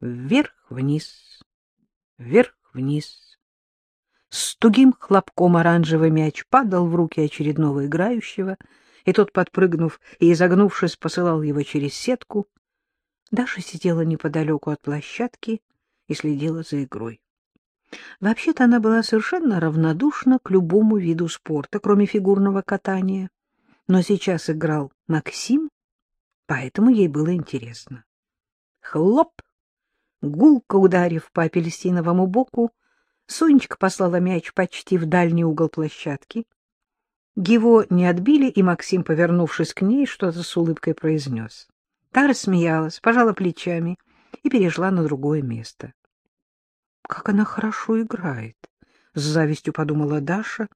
Вверх-вниз, вверх-вниз. С тугим хлопком оранжевый мяч падал в руки очередного играющего, и тот, подпрыгнув и изогнувшись, посылал его через сетку. Даша сидела неподалеку от площадки и следила за игрой. Вообще-то она была совершенно равнодушна к любому виду спорта, кроме фигурного катания. Но сейчас играл Максим, поэтому ей было интересно. Хлоп! Гулко ударив по апельсиновому боку, Сонечка послала мяч почти в дальний угол площадки. Его не отбили, и Максим, повернувшись к ней, что-то с улыбкой произнес. Та рассмеялась, пожала плечами и перешла на другое место. Как она хорошо играет, — с завистью подумала Даша,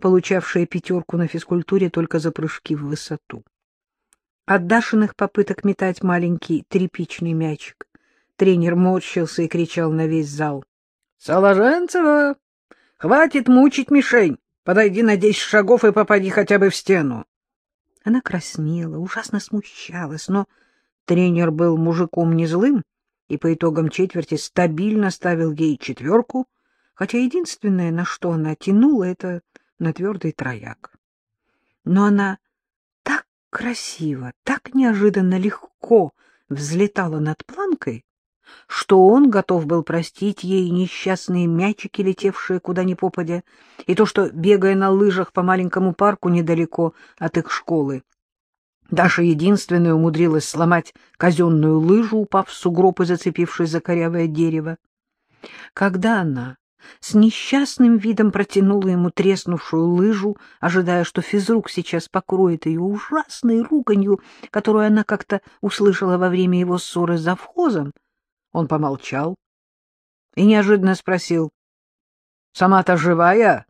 получавшая пятерку на физкультуре только за прыжки в высоту. От Дашиных попыток метать маленький тряпичный мячик тренер морщился и кричал на весь зал. — Соложенцева, хватит мучить мишень, подойди на десять шагов и попади хотя бы в стену. Она краснела, ужасно смущалась, но тренер был мужиком не злым и по итогам четверти стабильно ставил ей четверку, хотя единственное, на что она тянула, это на твердый трояк. Но она так красиво, так неожиданно легко взлетала над планкой, что он готов был простить ей несчастные мячики, летевшие куда ни попадя, и то, что, бегая на лыжах по маленькому парку недалеко от их школы, Даша единственная умудрилась сломать казенную лыжу, упав в сугроб и зацепившись за корявое дерево. Когда она с несчастным видом протянула ему треснувшую лыжу, ожидая, что физрук сейчас покроет ее ужасной руганью, которую она как-то услышала во время его ссоры с завхозом, он помолчал и неожиданно спросил, — Сама-то живая?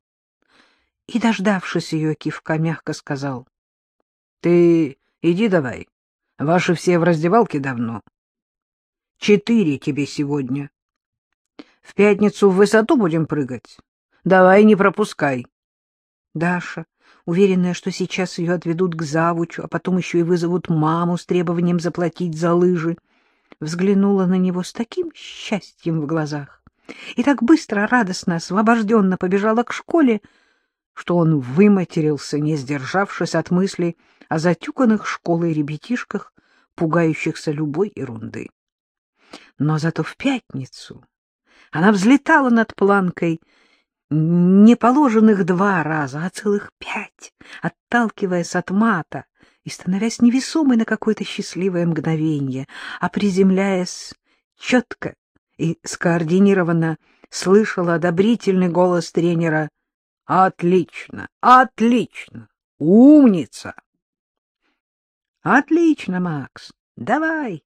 И, дождавшись ее кивка, мягко сказал, — Ты Иди давай. Ваши все в раздевалке давно. Четыре тебе сегодня. В пятницу в высоту будем прыгать. Давай, не пропускай. Даша, уверенная, что сейчас ее отведут к завучу, а потом еще и вызовут маму с требованием заплатить за лыжи, взглянула на него с таким счастьем в глазах и так быстро, радостно, освобожденно побежала к школе, что он выматерился, не сдержавшись от мысли о затюканных школой ребятишках, пугающихся любой ерунды. Но зато в пятницу она взлетала над планкой не положенных два раза, а целых пять, отталкиваясь от мата и становясь невесомой на какое-то счастливое мгновение, а приземляясь четко и скоординированно слышала одобрительный голос тренера Отлично, отлично, умница. Отлично, Макс, давай.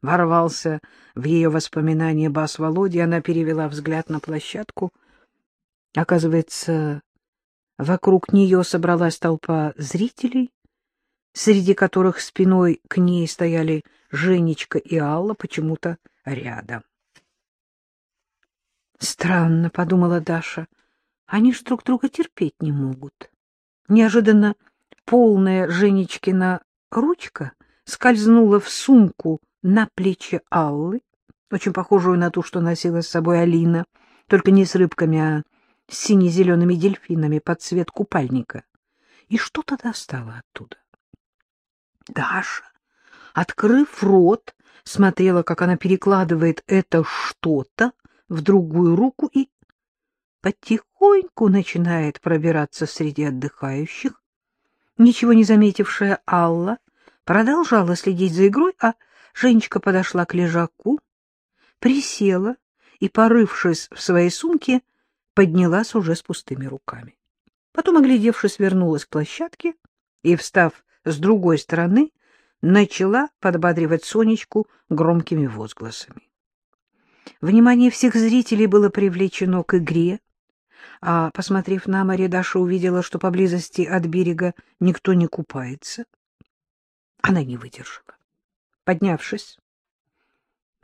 Ворвался в ее воспоминания бас Володи, она перевела взгляд на площадку. Оказывается, вокруг нее собралась толпа зрителей, среди которых спиной к ней стояли Женечка и Алла почему-то рядом. Странно, — подумала Даша, — они ж друг друга терпеть не могут. Неожиданно полная Женечкина ручка скользнула в сумку на плечи Аллы, очень похожую на ту, что носила с собой Алина, только не с рыбками, а с сине-зелеными дельфинами под цвет купальника, и что-то достала оттуда. Даша, открыв рот, смотрела, как она перекладывает это что-то в другую руку и потихоньку начинает пробираться среди отдыхающих. Ничего не заметившая Алла продолжала следить за игрой, а Женечка подошла к лежаку, присела и, порывшись в своей сумке, поднялась уже с пустыми руками. Потом, оглядевшись, вернулась к площадке и, встав с другой стороны, начала подбадривать Сонечку громкими возгласами. Внимание всех зрителей было привлечено к игре, а, посмотрев на море, Даша увидела, что поблизости от берега никто не купается. Она не выдержала. Поднявшись,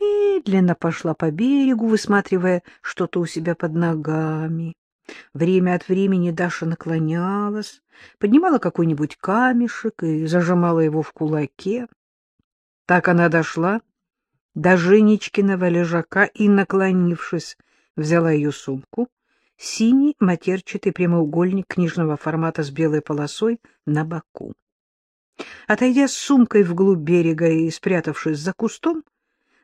медленно пошла по берегу, высматривая что-то у себя под ногами. Время от времени Даша наклонялась, поднимала какой-нибудь камешек и зажимала его в кулаке. Так она дошла до Женечкиного лежака и, наклонившись, взяла ее сумку, синий матерчатый прямоугольник книжного формата с белой полосой на боку. Отойдя с сумкой вглубь берега и спрятавшись за кустом,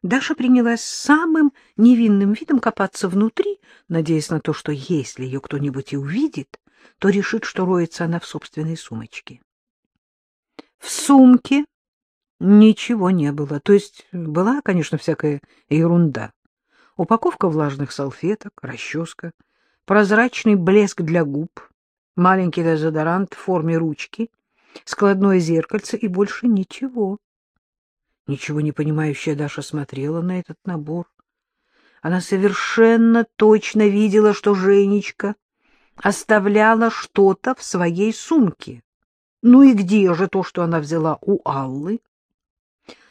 Даша принялась самым невинным видом копаться внутри, надеясь на то, что если ее кто-нибудь и увидит, то решит, что роется она в собственной сумочке. В сумке ничего не было, то есть была, конечно, всякая ерунда. Упаковка влажных салфеток, расческа, прозрачный блеск для губ, маленький дезодорант в форме ручки, складное зеркальце и больше ничего. Ничего не понимающая Даша смотрела на этот набор. Она совершенно точно видела, что Женечка оставляла что-то в своей сумке. Ну и где же то, что она взяла у Аллы?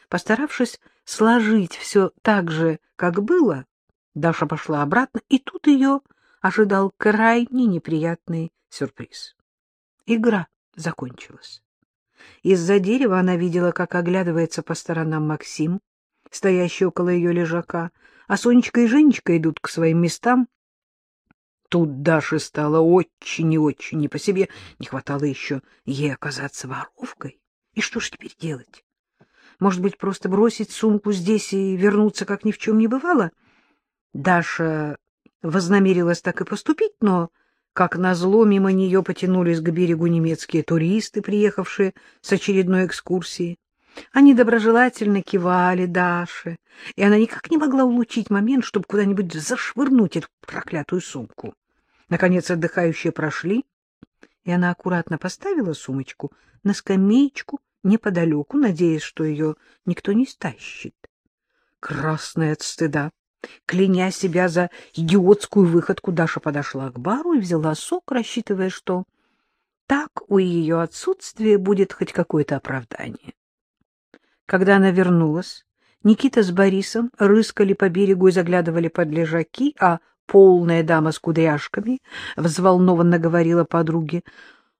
Постаравшись сложить все так же, как было, Даша пошла обратно, и тут ее ожидал крайне неприятный сюрприз. Игра закончилась. Из-за дерева она видела, как оглядывается по сторонам Максим, стоящий около ее лежака, а Сонечка и Женечка идут к своим местам. Тут Даше стало очень и очень не по себе. Не хватало еще ей оказаться воровкой. И что ж теперь делать? Может быть, просто бросить сумку здесь и вернуться, как ни в чем не бывало? Даша вознамерилась так и поступить, но как назло, мимо нее потянулись к берегу немецкие туристы, приехавшие с очередной экскурсии. Они доброжелательно кивали Даше, и она никак не могла улучить момент, чтобы куда-нибудь зашвырнуть эту проклятую сумку. Наконец отдыхающие прошли, и она аккуратно поставила сумочку на скамеечку неподалеку, надеясь, что ее никто не стащит. Красная от стыда, Кляня себя за идиотскую выходку, Даша подошла к бару и взяла сок, рассчитывая, что так у ее отсутствия будет хоть какое-то оправдание. Когда она вернулась, Никита с Борисом рыскали по берегу и заглядывали под лежаки, а полная дама с кудряшками взволнованно говорила подруге,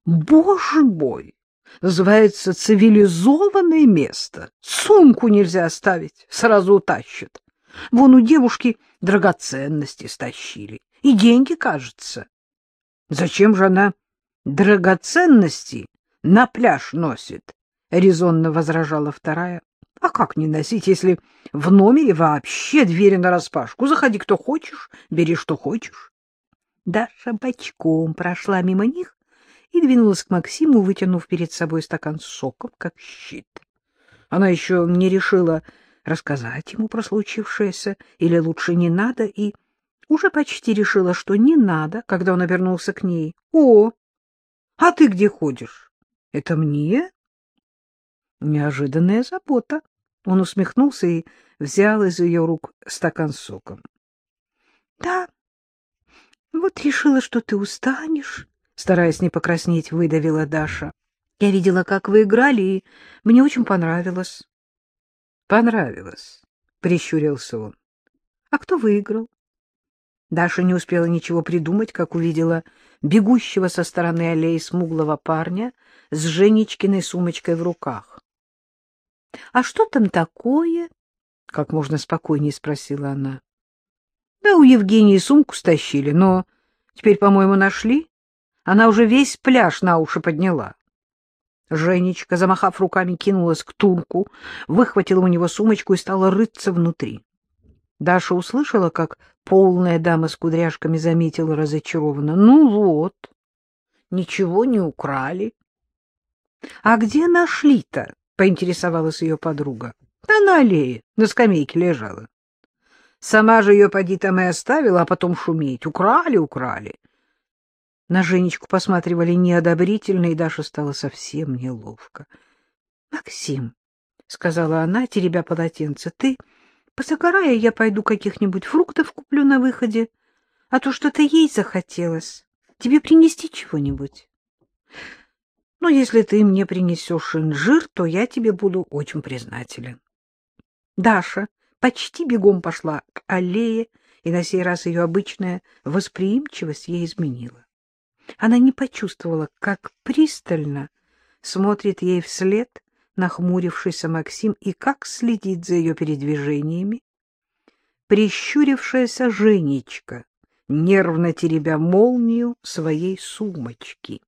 «Боже мой! Называется цивилизованное место. Сумку нельзя оставить, сразу утащат. Вон у девушки драгоценности стащили. И деньги, кажется. Зачем же она драгоценности на пляж носит? — резонно возражала вторая. — А как не носить, если в номере вообще двери нараспашку? Заходи кто хочешь, бери что хочешь. Даша бочком прошла мимо них и двинулась к Максиму, вытянув перед собой стакан с соком, как щит. Она еще не решила, рассказать ему про случившееся, или лучше не надо, и уже почти решила, что не надо, когда он обернулся к ней. — О, а ты где ходишь? — Это мне? Неожиданная забота. Он усмехнулся и взял из ее рук стакан с соком. — Да, вот решила, что ты устанешь, — стараясь не покраснеть, выдавила Даша. — Я видела, как вы играли, и мне очень понравилось. Понравилось, — прищурился он. — А кто выиграл? Даша не успела ничего придумать, как увидела бегущего со стороны аллеи смуглого парня с Женечкиной сумочкой в руках. — А что там такое? — как можно спокойнее спросила она. — Да у Евгении сумку стащили, но теперь, по-моему, нашли. Она уже весь пляж на уши подняла. Женечка, замахав руками, кинулась к турку, выхватила у него сумочку и стала рыться внутри. Даша услышала, как полная дама с кудряшками заметила разочарованно. — Ну вот, ничего не украли. — А где нашли-то? — поинтересовалась ее подруга. — Да на аллее, на скамейке лежала. Сама же ее поди там и оставила, а потом шуметь. Украли, украли. На Женечку посматривали неодобрительно, и Даша стала совсем неловко. — Максим, — сказала она, теребя полотенце, — ты позагорая, я пойду каких-нибудь фруктов куплю на выходе, а то что-то ей захотелось. Тебе принести чего-нибудь? Ну, если ты мне принесешь инжир, то я тебе буду очень признателен. Даша почти бегом пошла к аллее, и на сей раз ее обычная восприимчивость ей изменила. Она не почувствовала, как пристально смотрит ей вслед нахмурившийся Максим, и как следит за ее передвижениями? Прищурившаяся Женечка, нервно теребя молнию своей сумочки.